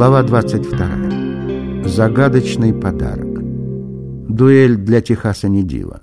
Глава 22. Загадочный подарок. Дуэль для Техаса не диво.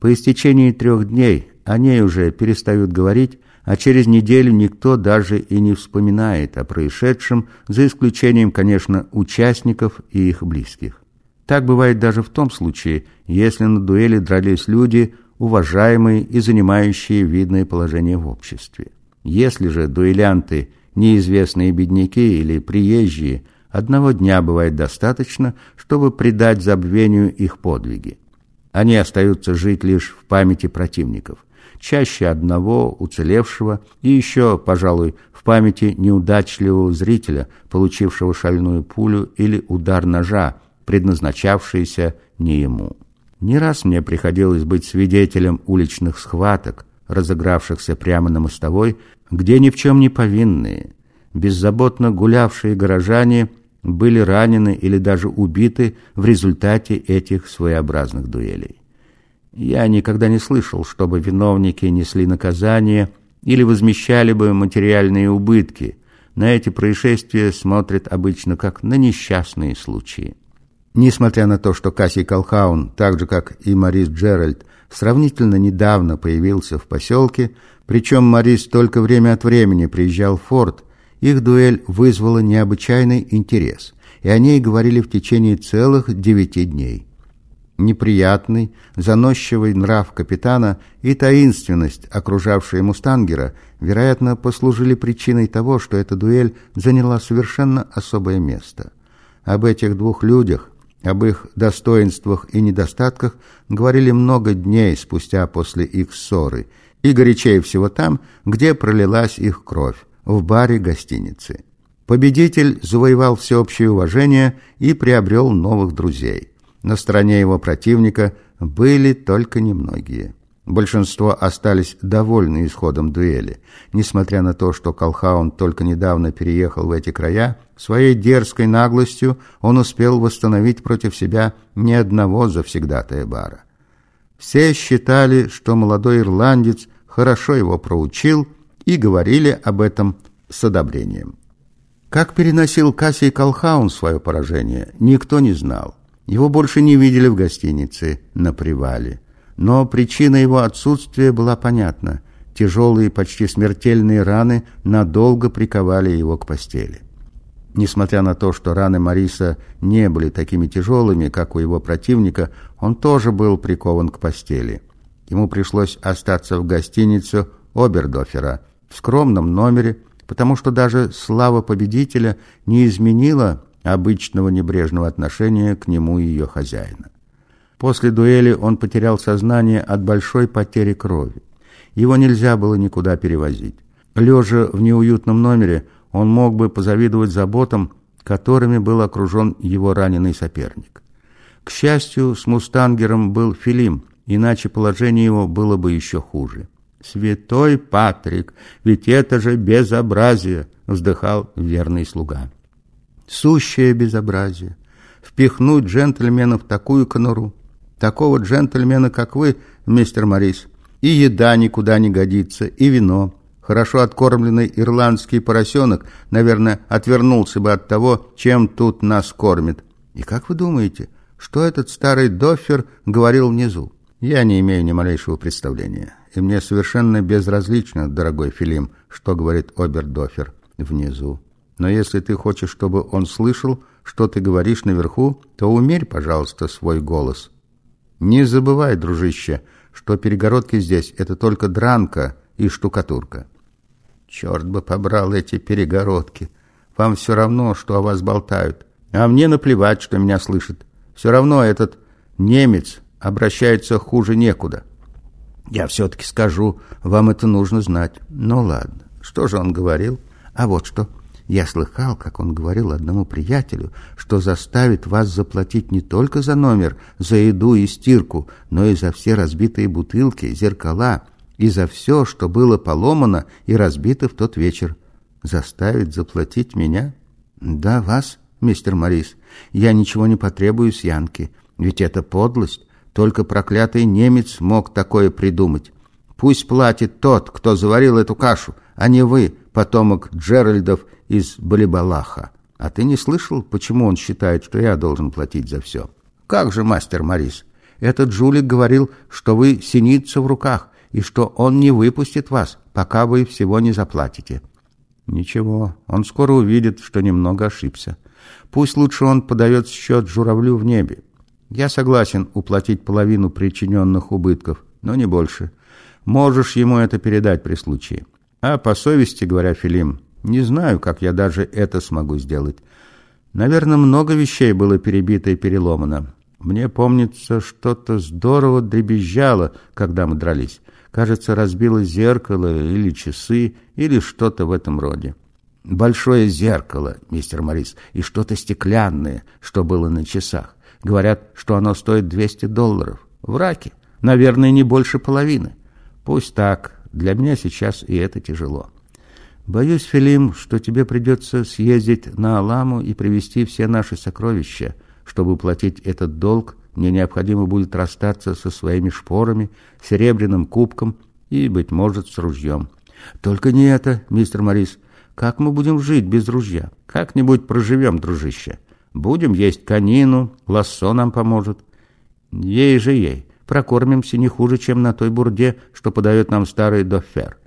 По истечении трех дней о ней уже перестают говорить, а через неделю никто даже и не вспоминает о происшедшем, за исключением, конечно, участников и их близких. Так бывает даже в том случае, если на дуэли дрались люди, уважаемые и занимающие видное положение в обществе. Если же дуэлянты – неизвестные бедняки или приезжие, одного дня бывает достаточно, чтобы придать забвению их подвиги. Они остаются жить лишь в памяти противников, чаще одного уцелевшего и еще, пожалуй, в памяти неудачливого зрителя, получившего шальную пулю или удар ножа, предназначавшийся не ему. Не раз мне приходилось быть свидетелем уличных схваток, разыгравшихся прямо на мостовой, где ни в чем не повинные, беззаботно гулявшие горожане были ранены или даже убиты в результате этих своеобразных дуэлей. Я никогда не слышал, чтобы виновники несли наказание или возмещали бы материальные убытки. На эти происшествия смотрят обычно как на несчастные случаи. Несмотря на то, что Кассий Колхаун, так же как и Морис Джеральд, сравнительно недавно появился в поселке, причем Морис только время от времени приезжал в форт, их дуэль вызвала необычайный интерес, и о ней говорили в течение целых девяти дней. Неприятный, заносчивый нрав капитана и таинственность, окружавшая мустангера, вероятно, послужили причиной того, что эта дуэль заняла совершенно особое место. Об этих двух людях, об их достоинствах и недостатках говорили много дней спустя после их ссоры, и горячее всего там, где пролилась их кровь, в баре гостиницы. Победитель завоевал всеобщее уважение и приобрел новых друзей. На стороне его противника были только немногие. Большинство остались довольны исходом дуэли. Несмотря на то, что Колхаун только недавно переехал в эти края, своей дерзкой наглостью он успел восстановить против себя ни одного завсегдатая бара. Все считали, что молодой ирландец хорошо его проучил и говорили об этом с одобрением. Как переносил Кассий Колхаун свое поражение, никто не знал. Его больше не видели в гостинице на привале. Но причина его отсутствия была понятна. Тяжелые, почти смертельные раны надолго приковали его к постели. Несмотря на то, что раны Мариса не были такими тяжелыми, как у его противника, он тоже был прикован к постели. Ему пришлось остаться в гостиницу Обердофера, в скромном номере, потому что даже слава победителя не изменила обычного небрежного отношения к нему и ее хозяина. После дуэли он потерял сознание от большой потери крови. Его нельзя было никуда перевозить. Лежа в неуютном номере, он мог бы позавидовать заботам, которыми был окружен его раненый соперник. К счастью, с мустангером был Филим, иначе положение его было бы еще хуже. «Святой Патрик, ведь это же безобразие!» — вздыхал верный слуга. «Сущее безобразие! Впихнуть джентльмена в такую конуру! Такого джентльмена, как вы, мистер Морис, и еда никуда не годится, и вино. Хорошо откормленный ирландский поросенок, наверное, отвернулся бы от того, чем тут нас кормят. И как вы думаете, что этот старый дофер говорил внизу? Я не имею ни малейшего представления и мне совершенно безразлично, дорогой Филим, что говорит Обердофер внизу. Но если ты хочешь, чтобы он слышал, что ты говоришь наверху, то умерь, пожалуйста, свой голос. Не забывай, дружище, что перегородки здесь — это только дранка и штукатурка. Черт бы побрал эти перегородки. Вам все равно, что о вас болтают. А мне наплевать, что меня слышат. Все равно этот немец обращается хуже некуда. Я все-таки скажу, вам это нужно знать. Ну ладно, что же он говорил? А вот что. Я слыхал, как он говорил одному приятелю, что заставит вас заплатить не только за номер, за еду и стирку, но и за все разбитые бутылки, зеркала, и за все, что было поломано и разбито в тот вечер. Заставить заплатить меня? Да, вас, мистер Морис. Я ничего не потребую с Янки, ведь это подлость. Только проклятый немец мог такое придумать. Пусть платит тот, кто заварил эту кашу, а не вы, потомок Джеральдов из Балибалаха. А ты не слышал, почему он считает, что я должен платить за все? Как же, мастер Морис? Этот жулик говорил, что вы синица в руках, и что он не выпустит вас, пока вы всего не заплатите. Ничего, он скоро увидит, что немного ошибся. Пусть лучше он подает счет журавлю в небе. Я согласен уплатить половину причиненных убытков, но не больше. Можешь ему это передать при случае. А по совести, говоря, Филим, не знаю, как я даже это смогу сделать. Наверное, много вещей было перебито и переломано. Мне помнится, что-то здорово дребезжало, когда мы дрались. Кажется, разбилось зеркало или часы, или что-то в этом роде. Большое зеркало, мистер Морис, и что-то стеклянное, что было на часах. Говорят, что оно стоит 200 долларов. В раке. Наверное, не больше половины. Пусть так. Для меня сейчас и это тяжело. Боюсь, Филим, что тебе придется съездить на Аламу и привезти все наши сокровища. Чтобы платить этот долг, мне необходимо будет расстаться со своими шпорами, серебряным кубком и, быть может, с ружьем. Только не это, мистер Морис. Как мы будем жить без ружья? Как-нибудь проживем, дружище. Будем есть конину, лассо нам поможет. Ей же ей. Прокормимся не хуже, чем на той бурде, что подает нам старый дофер.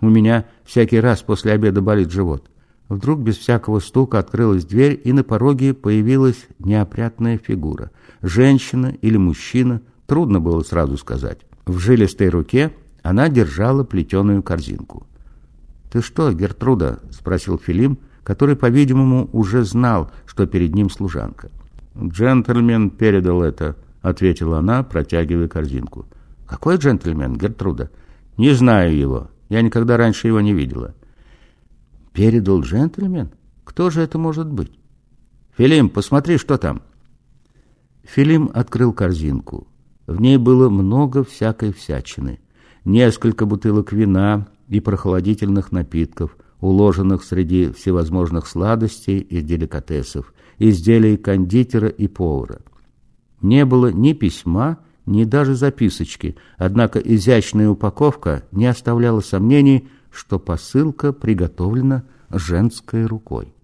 У меня всякий раз после обеда болит живот. Вдруг без всякого стука открылась дверь, и на пороге появилась неопрятная фигура. Женщина или мужчина, трудно было сразу сказать. В жилистой руке она держала плетеную корзинку. «Ты что, Гертруда?» — спросил Филим, который, по-видимому, уже знал, что перед ним служанка. «Джентльмен передал это», — ответила она, протягивая корзинку. «Какой джентльмен, Гертруда?» «Не знаю его. Я никогда раньше его не видела». Передал джентльмен? Кто же это может быть? Филим, посмотри, что там. Филим открыл корзинку. В ней было много всякой всячины. Несколько бутылок вина и прохладительных напитков, уложенных среди всевозможных сладостей и деликатесов, изделий кондитера и повара. Не было ни письма, ни даже записочки, однако изящная упаковка не оставляла сомнений, что посылка приготовлена женской рукой.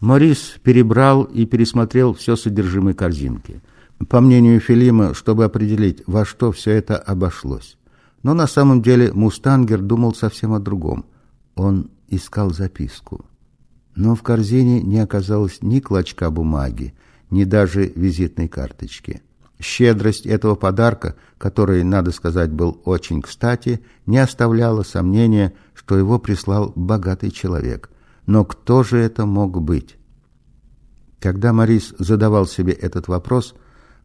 Морис перебрал и пересмотрел все содержимое корзинки. По мнению Филима, чтобы определить, во что все это обошлось. Но на самом деле Мустангер думал совсем о другом. Он искал записку. Но в корзине не оказалось ни клочка бумаги, ни даже визитной карточки. Щедрость этого подарка, который, надо сказать, был очень кстати, не оставляла сомнения, что его прислал богатый человек. Но кто же это мог быть? Когда Морис задавал себе этот вопрос,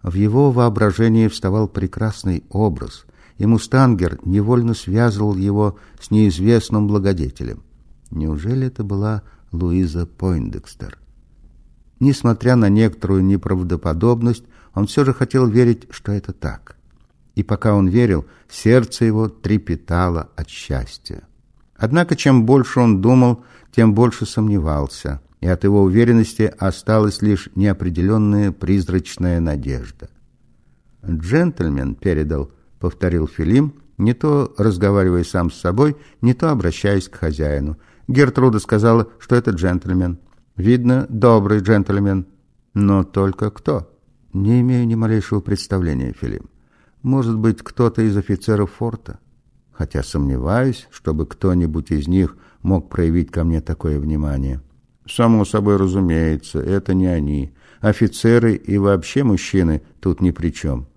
в его воображении вставал прекрасный образ, и Мустангер невольно связывал его с неизвестным благодетелем. Неужели это была Луиза Пойндекстер? Несмотря на некоторую неправдоподобность, он все же хотел верить, что это так. И пока он верил, сердце его трепетало от счастья. Однако, чем больше он думал, тем больше сомневался, и от его уверенности осталась лишь неопределенная призрачная надежда. «Джентльмен передал», — повторил Филим, не то разговаривая сам с собой, не то обращаясь к хозяину. Гертруда сказала, что это джентльмен. Видно, добрый джентльмен. Но только кто? Не имею ни малейшего представления, Филим. Может быть, кто-то из офицеров форта? Хотя сомневаюсь, чтобы кто-нибудь из них мог проявить ко мне такое внимание. Само собой разумеется, это не они. Офицеры и вообще мужчины тут ни при чем.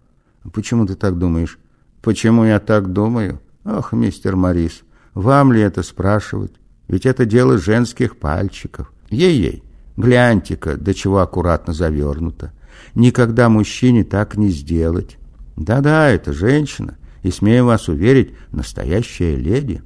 Почему ты так думаешь? Почему я так думаю? Ах, мистер Морис, вам ли это спрашивать? Ведь это дело женских пальчиков. Ей-ей, гляньте-ка, до чего аккуратно завернуто. Никогда мужчине так не сделать. Да-да, это женщина, и, смею вас уверить, настоящая леди.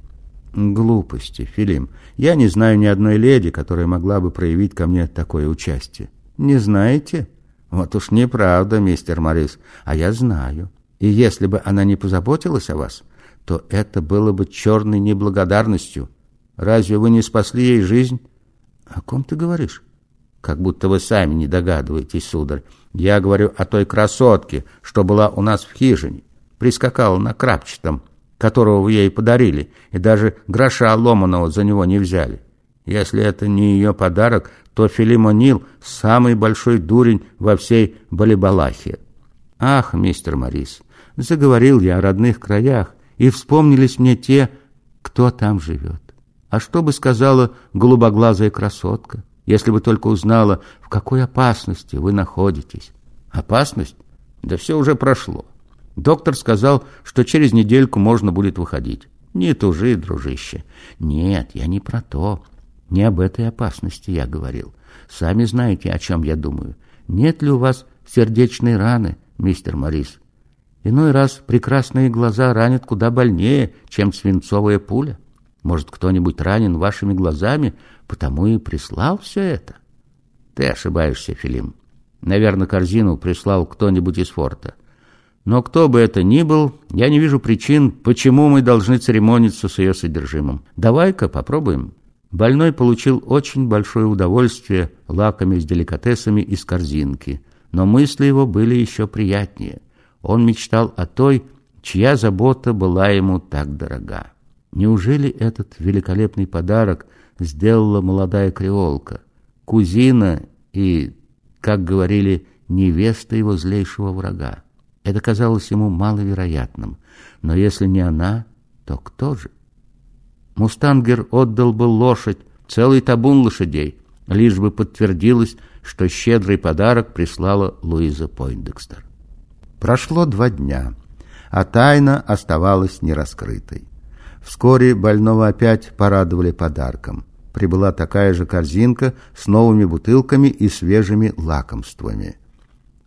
Глупости, Филим. Я не знаю ни одной леди, которая могла бы проявить ко мне такое участие. Не знаете? Вот уж неправда, мистер Морис, а я знаю. И если бы она не позаботилась о вас, то это было бы черной неблагодарностью. Разве вы не спасли ей жизнь? «О ком ты говоришь?» «Как будто вы сами не догадываетесь, сударь. Я говорю о той красотке, что была у нас в хижине. Прискакала на крапчатом, которого вы ей подарили, и даже гроша ломаного за него не взяли. Если это не ее подарок, то Филимонил – самый большой дурень во всей Балибалахе. Ах, мистер Морис, заговорил я о родных краях, и вспомнились мне те, кто там живет. А что бы сказала голубоглазая красотка, если бы только узнала, в какой опасности вы находитесь? Опасность? Да все уже прошло. Доктор сказал, что через недельку можно будет выходить. Не тужи, дружище. Нет, я не про то. Не об этой опасности я говорил. Сами знаете, о чем я думаю. Нет ли у вас сердечной раны, мистер Морис? Иной раз прекрасные глаза ранят куда больнее, чем свинцовая пуля. Может, кто-нибудь ранен вашими глазами, потому и прислал все это? Ты ошибаешься, Филим. Наверное, корзину прислал кто-нибудь из форта. Но кто бы это ни был, я не вижу причин, почему мы должны церемониться с ее содержимым. Давай-ка попробуем. Больной получил очень большое удовольствие, лакомясь деликатесами из корзинки. Но мысли его были еще приятнее. Он мечтал о той, чья забота была ему так дорога. Неужели этот великолепный подарок сделала молодая креолка, кузина и, как говорили, невеста его злейшего врага? Это казалось ему маловероятным. Но если не она, то кто же? Мустангер отдал бы лошадь, целый табун лошадей, лишь бы подтвердилось, что щедрый подарок прислала Луиза Пойндекстер. Прошло два дня, а тайна оставалась нераскрытой. Вскоре больного опять порадовали подарком. Прибыла такая же корзинка с новыми бутылками и свежими лакомствами.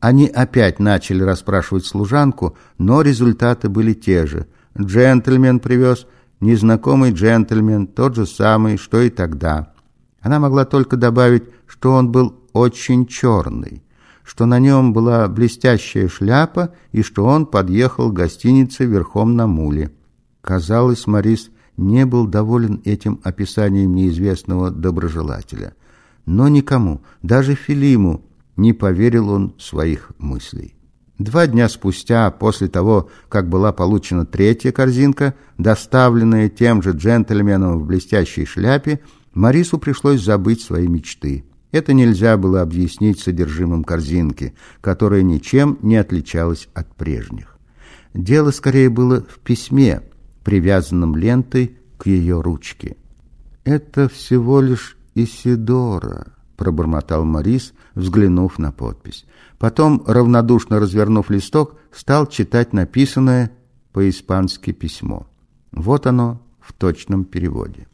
Они опять начали расспрашивать служанку, но результаты были те же. Джентльмен привез, незнакомый джентльмен, тот же самый, что и тогда. Она могла только добавить, что он был очень черный, что на нем была блестящая шляпа и что он подъехал к гостинице верхом на муле. Казалось, Морис не был доволен этим описанием неизвестного доброжелателя. Но никому, даже Филиму, не поверил он своих мыслей. Два дня спустя, после того, как была получена третья корзинка, доставленная тем же джентльменом в блестящей шляпе, Марису пришлось забыть свои мечты. Это нельзя было объяснить содержимым корзинки, которая ничем не отличалась от прежних. Дело скорее было в письме, привязанном лентой к ее ручке. «Это всего лишь Исидора», — пробормотал Морис, взглянув на подпись. Потом, равнодушно развернув листок, стал читать написанное по-испански письмо. Вот оно в точном переводе.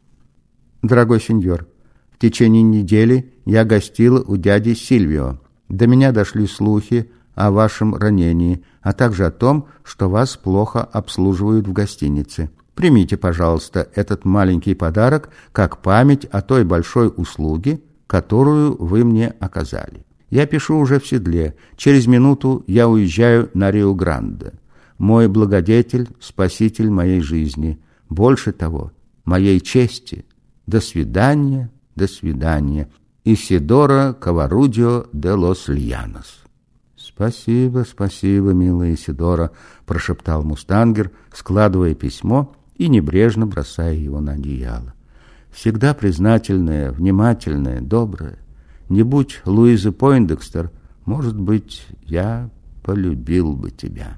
«Дорогой сеньор, в течение недели я гостила у дяди Сильвио. До меня дошли слухи о вашем ранении, а также о том, что вас плохо обслуживают в гостинице. Примите, пожалуйста, этот маленький подарок как память о той большой услуге, которую вы мне оказали. Я пишу уже в седле. Через минуту я уезжаю на Рио-Гранде. Мой благодетель, спаситель моей жизни. Больше того, моей чести. До свидания, до свидания. Исидора Каварудио де лос Льянос. «Спасибо, спасибо, милая Исидора», — прошептал Мустангер, складывая письмо и небрежно бросая его на одеяло всегда признательная, внимательная, добрая. Не будь Луизы Пойндекстер, может быть, я полюбил бы тебя».